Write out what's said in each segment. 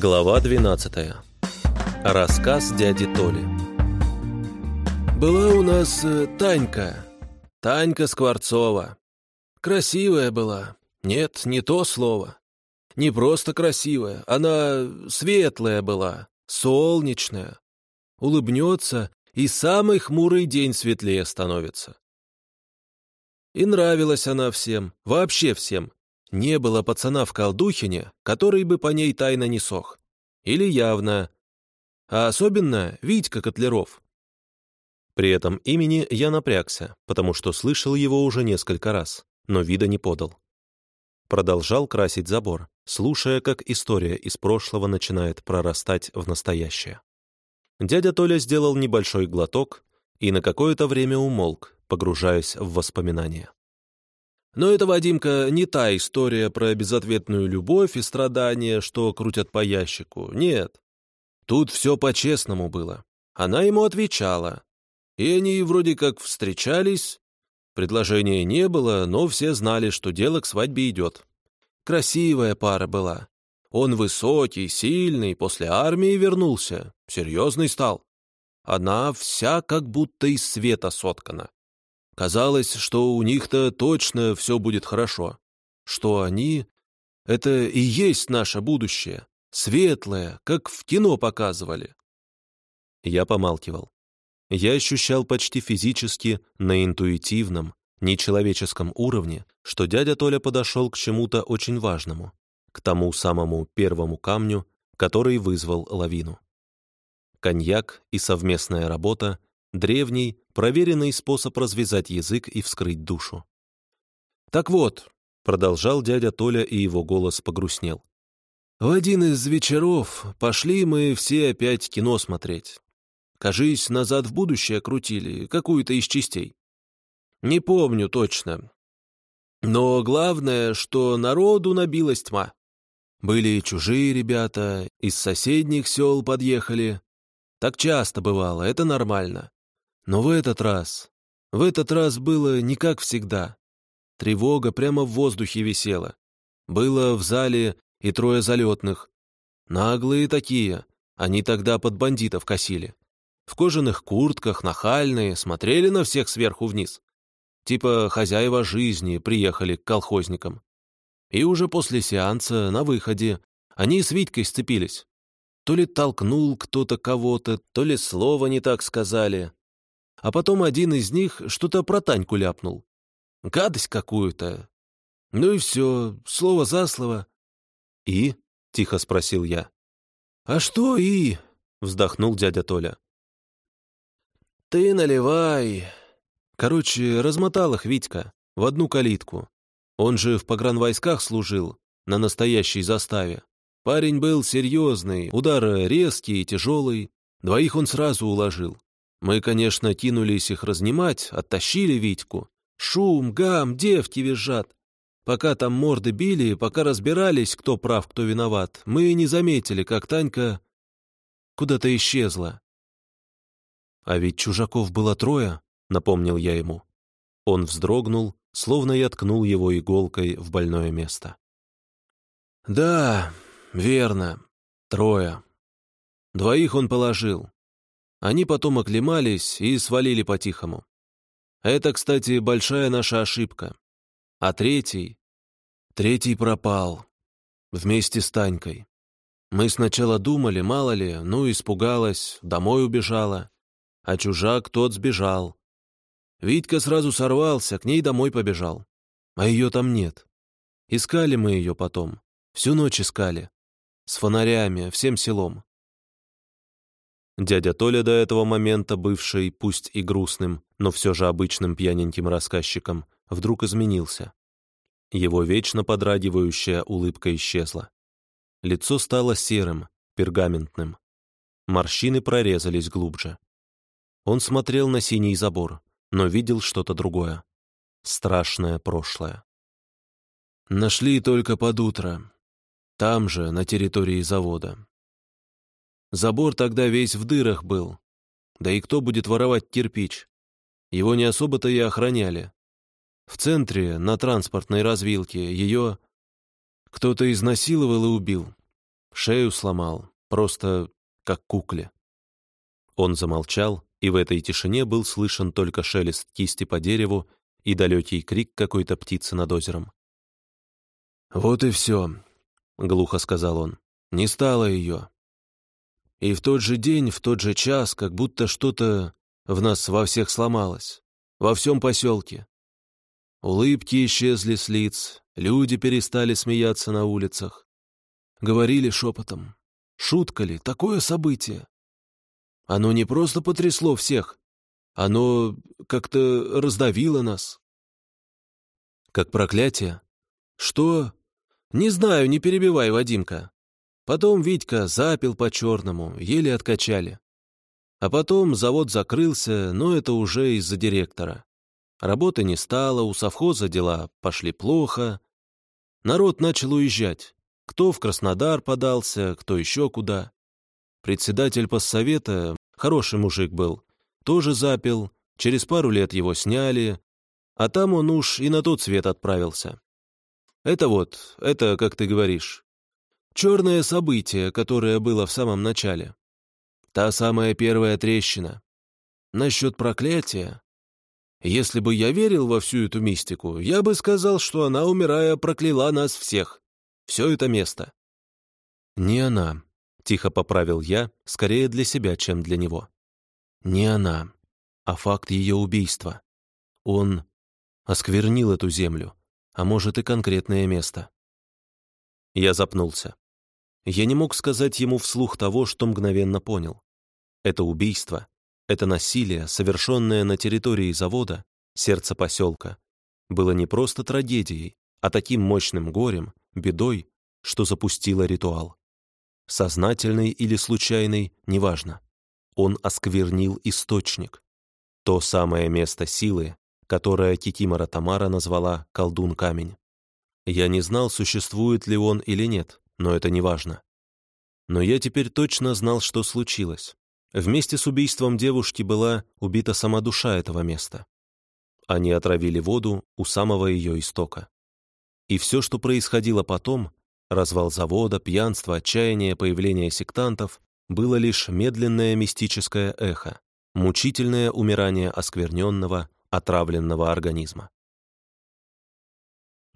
Глава 12. Рассказ дяди Толи. Была у нас э, Танька. Танька Скворцова. Красивая была. Нет, не то слово. Не просто красивая. Она светлая была, солнечная. Улыбнется, и самый хмурый день светлее становится. И нравилась она всем, вообще всем. Не было пацана в Колдухине, который бы по ней тайно не сох. Или явно. А особенно Витька Котлеров. При этом имени я напрягся, потому что слышал его уже несколько раз, но вида не подал. Продолжал красить забор, слушая, как история из прошлого начинает прорастать в настоящее. Дядя Толя сделал небольшой глоток и на какое-то время умолк, погружаясь в воспоминания. Но это, Вадимка, не та история про безответную любовь и страдания, что крутят по ящику. Нет. Тут все по-честному было. Она ему отвечала. И они вроде как встречались. Предложения не было, но все знали, что дело к свадьбе идет. Красивая пара была. Он высокий, сильный, после армии вернулся. Серьезный стал. Она вся как будто из света соткана. Казалось, что у них-то точно все будет хорошо. Что они — это и есть наше будущее, светлое, как в кино показывали. Я помалкивал. Я ощущал почти физически, на интуитивном, нечеловеческом уровне, что дядя Толя подошел к чему-то очень важному, к тому самому первому камню, который вызвал лавину. Коньяк и совместная работа Древний, проверенный способ развязать язык и вскрыть душу. «Так вот», — продолжал дядя Толя, и его голос погрустнел. «В один из вечеров пошли мы все опять кино смотреть. Кажись, назад в будущее крутили, какую-то из частей. Не помню точно. Но главное, что народу набилась тьма. Были чужие ребята, из соседних сел подъехали. Так часто бывало, это нормально. Но в этот раз... В этот раз было не как всегда. Тревога прямо в воздухе висела. Было в зале и трое залетных. Наглые такие. Они тогда под бандитов косили. В кожаных куртках, нахальные, смотрели на всех сверху вниз. Типа хозяева жизни приехали к колхозникам. И уже после сеанса, на выходе, они с Витькой сцепились. То ли толкнул кто-то кого-то, то ли слово не так сказали а потом один из них что-то про Таньку ляпнул. Гадость какую-то. Ну и все, слово за слово. «И?» — тихо спросил я. «А что «и?» — вздохнул дядя Толя. «Ты наливай». Короче, размотал их Витька в одну калитку. Он же в погранвойсках служил, на настоящей заставе. Парень был серьезный, удар резкий и тяжелый. Двоих он сразу уложил. Мы, конечно, кинулись их разнимать, оттащили Витьку. Шум, гам, девки визжат. Пока там морды били, пока разбирались, кто прав, кто виноват, мы не заметили, как Танька куда-то исчезла. «А ведь чужаков было трое», — напомнил я ему. Он вздрогнул, словно я ткнул его иголкой в больное место. «Да, верно, трое. Двоих он положил. Они потом оклемались и свалили по-тихому. Это, кстати, большая наша ошибка. А третий... Третий пропал. Вместе с Танькой. Мы сначала думали, мало ли, ну, испугалась, домой убежала. А чужак тот сбежал. Витька сразу сорвался, к ней домой побежал. А ее там нет. Искали мы ее потом. Всю ночь искали. С фонарями, всем селом. Дядя Толя, до этого момента бывший, пусть и грустным, но все же обычным пьяненьким рассказчиком, вдруг изменился. Его вечно подрагивающая улыбка исчезла. Лицо стало серым, пергаментным. Морщины прорезались глубже. Он смотрел на синий забор, но видел что-то другое. Страшное прошлое. Нашли только под утро. Там же, на территории завода. Забор тогда весь в дырах был. Да и кто будет воровать кирпич? Его не особо-то и охраняли. В центре, на транспортной развилке, ее кто-то изнасиловал и убил. Шею сломал, просто как кукле». Он замолчал, и в этой тишине был слышен только шелест кисти по дереву и далекий крик какой-то птицы над озером. «Вот и все», — глухо сказал он. «Не стало ее. И в тот же день, в тот же час, как будто что-то в нас во всех сломалось, во всем поселке. Улыбки исчезли с лиц, люди перестали смеяться на улицах. Говорили шепотом. Шутка ли, такое событие? Оно не просто потрясло всех, оно как-то раздавило нас. Как проклятие? Что? Не знаю, не перебивай, Вадимка. Потом Витька запил по-черному, еле откачали. А потом завод закрылся, но это уже из-за директора. Работы не стало, у совхоза дела пошли плохо. Народ начал уезжать. Кто в Краснодар подался, кто еще куда. Председатель постсовета, хороший мужик был, тоже запил, через пару лет его сняли, а там он уж и на тот свет отправился. Это вот, это, как ты говоришь, черное событие, которое было в самом начале. Та самая первая трещина. Насчет проклятия. Если бы я верил во всю эту мистику, я бы сказал, что она, умирая, прокляла нас всех. Все это место. Не она, Тихо поправил я, скорее для себя, чем для него. Не она, а факт ее убийства. Он осквернил эту землю, а может и конкретное место. Я запнулся. Я не мог сказать ему вслух того, что мгновенно понял. Это убийство, это насилие, совершенное на территории завода, сердца поселка, было не просто трагедией, а таким мощным горем, бедой, что запустило ритуал. Сознательный или случайный, неважно. Он осквернил источник. То самое место силы, которое Кикимора Тамара назвала «колдун-камень». Я не знал, существует ли он или нет, но это не важно. Но я теперь точно знал, что случилось. Вместе с убийством девушки была убита сама душа этого места. Они отравили воду у самого ее истока. И все, что происходило потом, Развал завода, пьянство, отчаяние, появление сектантов было лишь медленное мистическое эхо, мучительное умирание оскверненного, отравленного организма.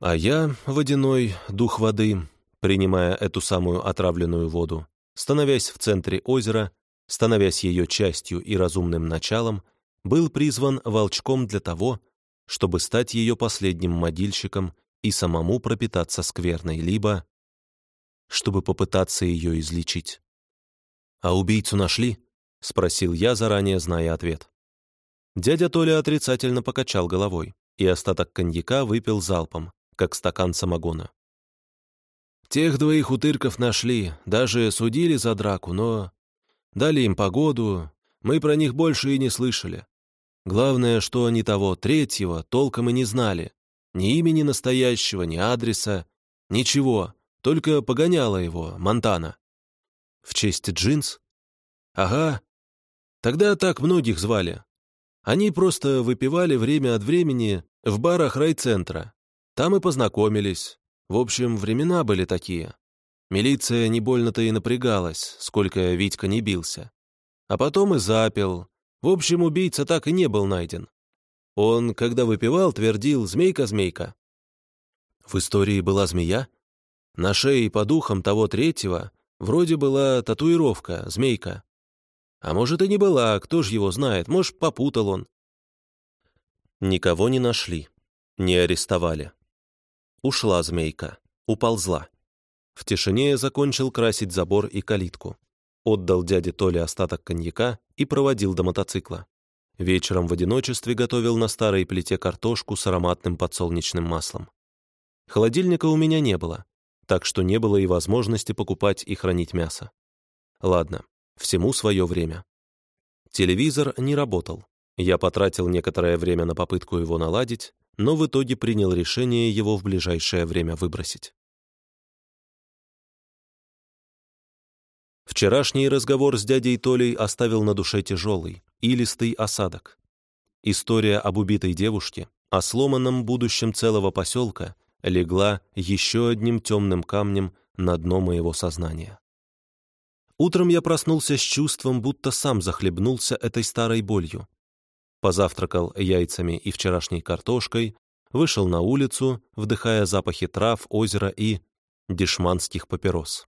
А я, водяной дух воды, принимая эту самую отравленную воду, становясь в центре озера, становясь ее частью и разумным началом, был призван волчком для того, чтобы стать ее последним модильщиком и самому пропитаться скверной, либо чтобы попытаться ее излечить. «А убийцу нашли?» — спросил я, заранее зная ответ. Дядя Толя отрицательно покачал головой и остаток коньяка выпил залпом, как стакан самогона. «Тех двоих утырков нашли, даже судили за драку, но дали им погоду, мы про них больше и не слышали. Главное, что они того третьего толком и не знали. Ни имени настоящего, ни адреса, ничего. Только погоняла его, Монтана. В честь джинс? Ага. Тогда так многих звали. Они просто выпивали время от времени в барах райцентра. Там и познакомились. В общем, времена были такие. Милиция не больно-то и напрягалась, сколько Витька не бился. А потом и запил. В общем, убийца так и не был найден. Он, когда выпивал, твердил «змейка-змейка». В истории была змея? На шее по духам того третьего вроде была татуировка, змейка. А может, и не была, кто ж его знает, может, попутал он. Никого не нашли, не арестовали. Ушла змейка, уползла. В тишине я закончил красить забор и калитку. Отдал дяде Толе остаток коньяка и проводил до мотоцикла. Вечером в одиночестве готовил на старой плите картошку с ароматным подсолнечным маслом. Холодильника у меня не было, так что не было и возможности покупать и хранить мясо. Ладно, всему свое время. Телевизор не работал. Я потратил некоторое время на попытку его наладить, но в итоге принял решение его в ближайшее время выбросить. Вчерашний разговор с дядей Толей оставил на душе тяжелый, илистый осадок. История об убитой девушке, о сломанном будущем целого поселка легла еще одним темным камнем на дно моего сознания. Утром я проснулся с чувством, будто сам захлебнулся этой старой болью. Позавтракал яйцами и вчерашней картошкой, вышел на улицу, вдыхая запахи трав, озера и дешманских папирос,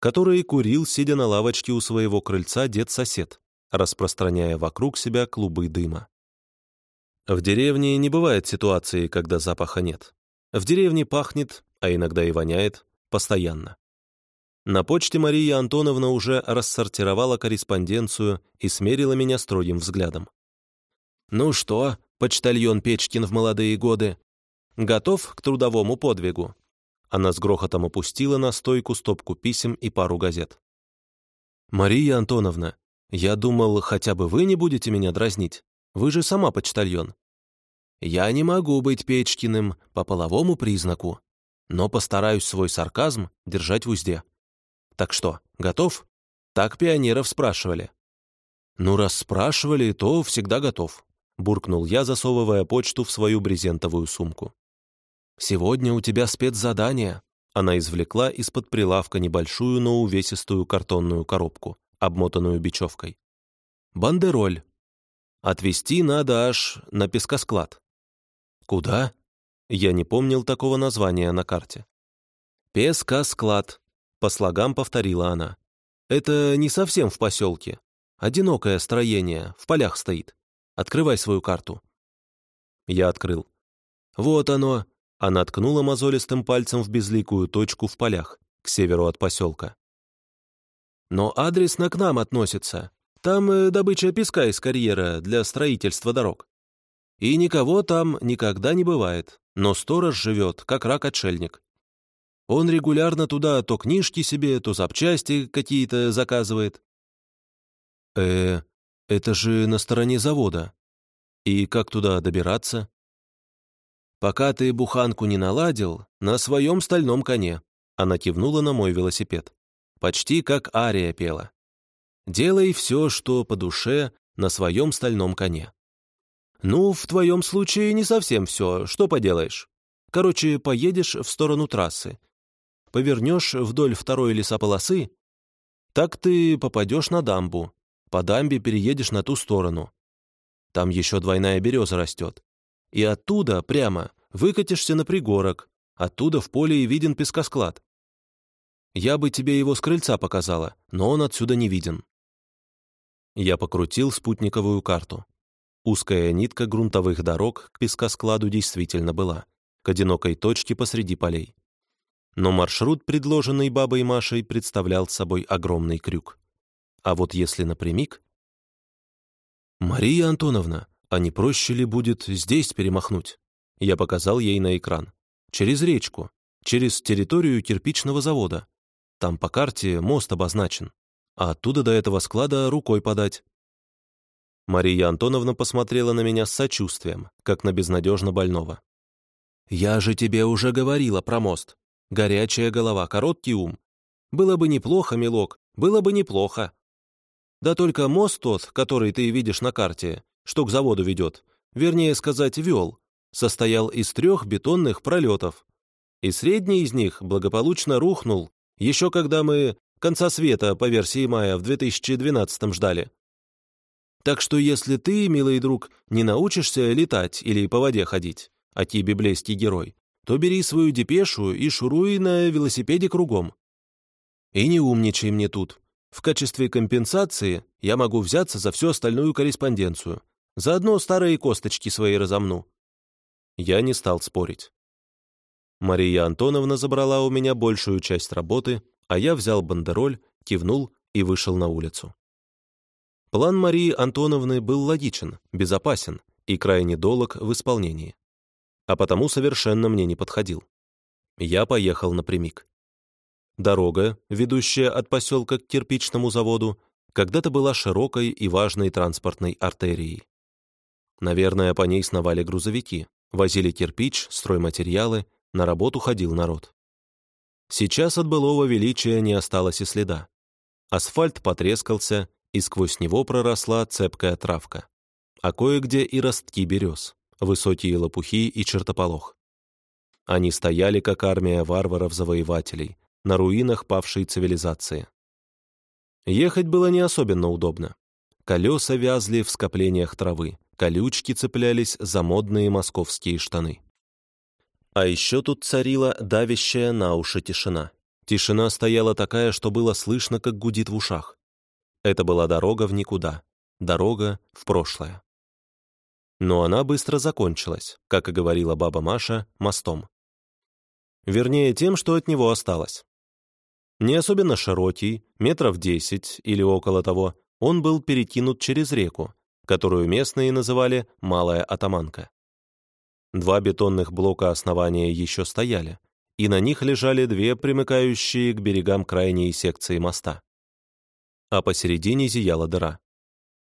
которые курил, сидя на лавочке у своего крыльца дед-сосед, распространяя вокруг себя клубы дыма. В деревне не бывает ситуации, когда запаха нет. В деревне пахнет, а иногда и воняет, постоянно. На почте Мария Антоновна уже рассортировала корреспонденцию и смерила меня строгим взглядом. «Ну что, почтальон Печкин в молодые годы, готов к трудовому подвигу?» Она с грохотом опустила на стойку стопку писем и пару газет. «Мария Антоновна, я думал, хотя бы вы не будете меня дразнить. Вы же сама почтальон. Я не могу быть Печкиным по половому признаку, но постараюсь свой сарказм держать в узде. Так что, готов? Так пионеров спрашивали. Ну, раз спрашивали, то всегда готов, буркнул я, засовывая почту в свою брезентовую сумку. Сегодня у тебя спецзадание. Она извлекла из-под прилавка небольшую, но увесистую картонную коробку, обмотанную бечевкой. Бандероль, Отвезти надо аж на пескосклад. Куда? Я не помнил такого названия на карте. Пескосклад, по слогам повторила она. Это не совсем в поселке. Одинокое строение, в полях стоит. Открывай свою карту. Я открыл. Вот оно. Она ткнула мозолистым пальцем в безликую точку в полях, к северу от поселка. Но адресно к нам относится. Там э, добыча песка из карьера для строительства дорог. И никого там никогда не бывает, но сторож живет, как рак-отшельник. Он регулярно туда то книжки себе, то запчасти какие-то заказывает. Э, это же на стороне завода. И как туда добираться? Пока ты буханку не наладил, на своем стальном коне. Она кивнула на мой велосипед. Почти как Ария пела. Делай все, что по душе, на своем стальном коне. Ну, в твоем случае не совсем все, что поделаешь. Короче, поедешь в сторону трассы. Повернешь вдоль второй лесополосы, так ты попадешь на дамбу. По дамбе переедешь на ту сторону. Там еще двойная береза растет. И оттуда прямо выкатишься на пригорок. Оттуда в поле и виден пескосклад. Я бы тебе его с крыльца показала, но он отсюда не виден. Я покрутил спутниковую карту. Узкая нитка грунтовых дорог к пескоскладу действительно была, к одинокой точке посреди полей. Но маршрут, предложенный бабой Машей, представлял собой огромный крюк. А вот если напрямик... «Мария Антоновна, а не проще ли будет здесь перемахнуть?» Я показал ей на экран. «Через речку, через территорию кирпичного завода. Там по карте мост обозначен а оттуда до этого склада рукой подать. Мария Антоновна посмотрела на меня с сочувствием, как на безнадежно больного. «Я же тебе уже говорила про мост. Горячая голова, короткий ум. Было бы неплохо, милок, было бы неплохо. Да только мост тот, который ты видишь на карте, что к заводу ведет, вернее сказать, вел, состоял из трех бетонных пролетов. И средний из них благополучно рухнул, еще когда мы Конца света, по версии Мая, в 2012 ждали. Так что если ты, милый друг, не научишься летать или по воде ходить, а ти библейский герой, то бери свою депешу и шуруй на велосипеде кругом. И не умничай мне тут. В качестве компенсации я могу взяться за всю остальную корреспонденцию. Заодно старые косточки свои разомну. Я не стал спорить. Мария Антоновна забрала у меня большую часть работы, а я взял бандероль, кивнул и вышел на улицу. План Марии Антоновны был логичен, безопасен и крайне долг в исполнении. А потому совершенно мне не подходил. Я поехал напрямик. Дорога, ведущая от поселка к кирпичному заводу, когда-то была широкой и важной транспортной артерией. Наверное, по ней сновали грузовики, возили кирпич, стройматериалы, на работу ходил народ. Сейчас от былого величия не осталось и следа. Асфальт потрескался, и сквозь него проросла цепкая травка. А кое-где и ростки берез, высокие лопухи и чертополох. Они стояли, как армия варваров-завоевателей, на руинах павшей цивилизации. Ехать было не особенно удобно. Колеса вязли в скоплениях травы, колючки цеплялись за модные московские штаны. А еще тут царила давящая на уши тишина. Тишина стояла такая, что было слышно, как гудит в ушах. Это была дорога в никуда, дорога в прошлое. Но она быстро закончилась, как и говорила баба Маша, мостом. Вернее, тем, что от него осталось. Не особенно широкий, метров десять или около того, он был перекинут через реку, которую местные называли «Малая Атаманка». Два бетонных блока основания еще стояли, и на них лежали две примыкающие к берегам крайние секции моста. А посередине зияла дыра.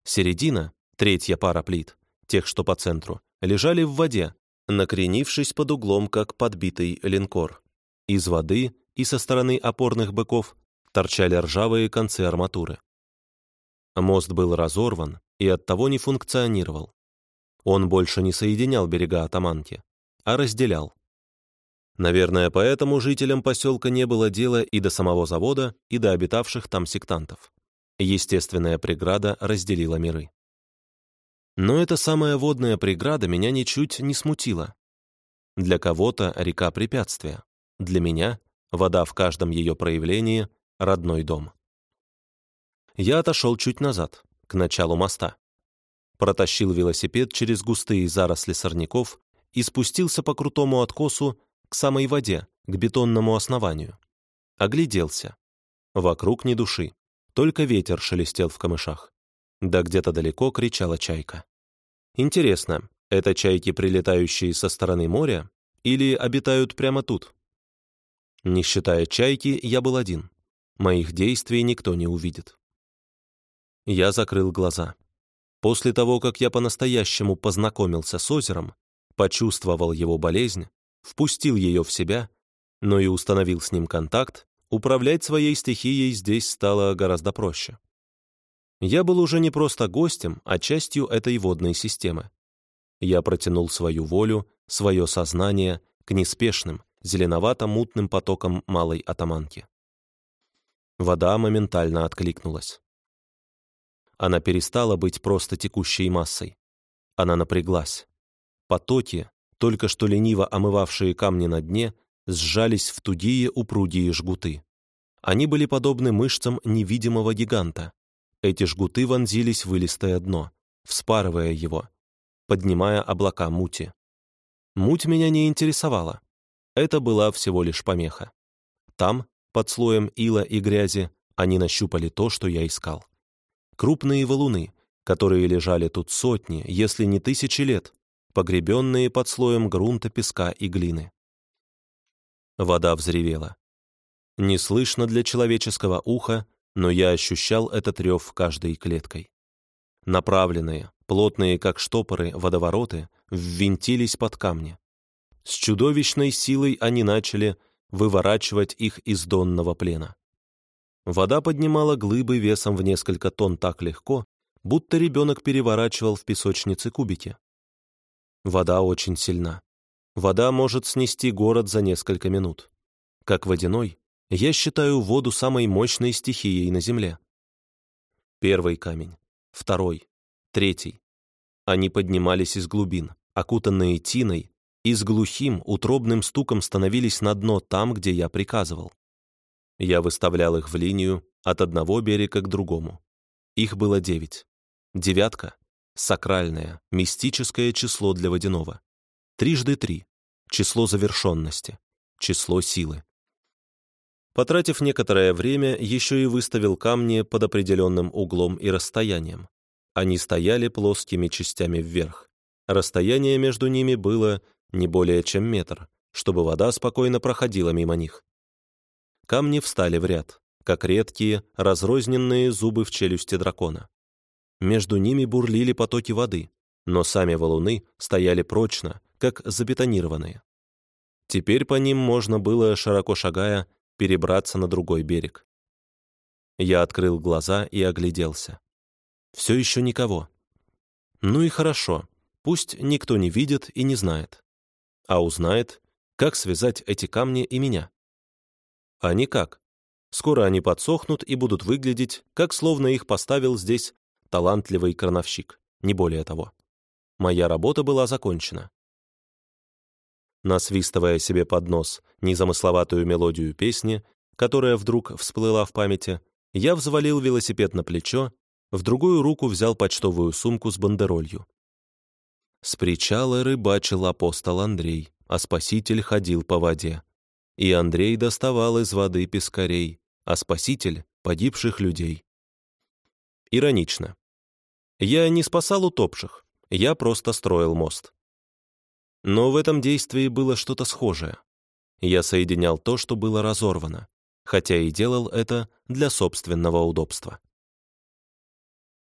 Середина, третья пара плит, тех, что по центру, лежали в воде, накренившись под углом, как подбитый линкор. Из воды и со стороны опорных быков торчали ржавые концы арматуры. Мост был разорван и оттого не функционировал. Он больше не соединял берега Атаманки, а разделял. Наверное, поэтому жителям поселка не было дела и до самого завода, и до обитавших там сектантов. Естественная преграда разделила миры. Но эта самая водная преграда меня ничуть не смутила. Для кого-то река — препятствие. Для меня — вода в каждом ее проявлении — родной дом. Я отошел чуть назад, к началу моста. Протащил велосипед через густые заросли сорняков и спустился по крутому откосу к самой воде, к бетонному основанию. Огляделся. Вокруг ни души, только ветер шелестел в камышах. Да где-то далеко кричала чайка. Интересно, это чайки, прилетающие со стороны моря, или обитают прямо тут? Не считая чайки, я был один. Моих действий никто не увидит. Я закрыл глаза. После того, как я по-настоящему познакомился с озером, почувствовал его болезнь, впустил ее в себя, но и установил с ним контакт, управлять своей стихией здесь стало гораздо проще. Я был уже не просто гостем, а частью этой водной системы. Я протянул свою волю, свое сознание к неспешным, зеленовато-мутным потокам малой атаманки. Вода моментально откликнулась. Она перестала быть просто текущей массой. Она напряглась. Потоки, только что лениво омывавшие камни на дне, сжались в тугие упругие жгуты. Они были подобны мышцам невидимого гиганта, эти жгуты вонзились в илистое дно, вспарывая его, поднимая облака мути. Муть меня не интересовала. Это была всего лишь помеха. Там, под слоем ила и грязи, они нащупали то, что я искал. Крупные валуны, которые лежали тут сотни, если не тысячи лет, погребенные под слоем грунта, песка и глины. Вода взревела. Не слышно для человеческого уха, но я ощущал этот рев каждой клеткой. Направленные, плотные как штопоры, водовороты ввинтились под камни. С чудовищной силой они начали выворачивать их из донного плена. Вода поднимала глыбы весом в несколько тонн так легко, будто ребенок переворачивал в песочнице кубики. Вода очень сильна. Вода может снести город за несколько минут. Как водяной, я считаю воду самой мощной стихией на Земле. Первый камень, второй, третий. Они поднимались из глубин, окутанные тиной, и с глухим, утробным стуком становились на дно там, где я приказывал. Я выставлял их в линию от одного берега к другому. Их было девять. Девятка — сакральное, мистическое число для водяного. Трижды три — число завершенности, число силы. Потратив некоторое время, еще и выставил камни под определенным углом и расстоянием. Они стояли плоскими частями вверх. Расстояние между ними было не более чем метр, чтобы вода спокойно проходила мимо них. Камни встали в ряд, как редкие, разрозненные зубы в челюсти дракона. Между ними бурлили потоки воды, но сами валуны стояли прочно, как забетонированные. Теперь по ним можно было, широко шагая, перебраться на другой берег. Я открыл глаза и огляделся. Все еще никого. Ну и хорошо, пусть никто не видит и не знает. А узнает, как связать эти камни и меня. А никак. Скоро они подсохнут и будут выглядеть, как словно их поставил здесь талантливый крановщик, не более того. Моя работа была закончена. Насвистывая себе под нос незамысловатую мелодию песни, которая вдруг всплыла в памяти, я взвалил велосипед на плечо, в другую руку взял почтовую сумку с бандеролью. С причала рыбачил апостол Андрей, а спаситель ходил по воде. И Андрей доставал из воды пескарей, а спаситель — погибших людей. Иронично. Я не спасал утопших, я просто строил мост. Но в этом действии было что-то схожее. Я соединял то, что было разорвано, хотя и делал это для собственного удобства.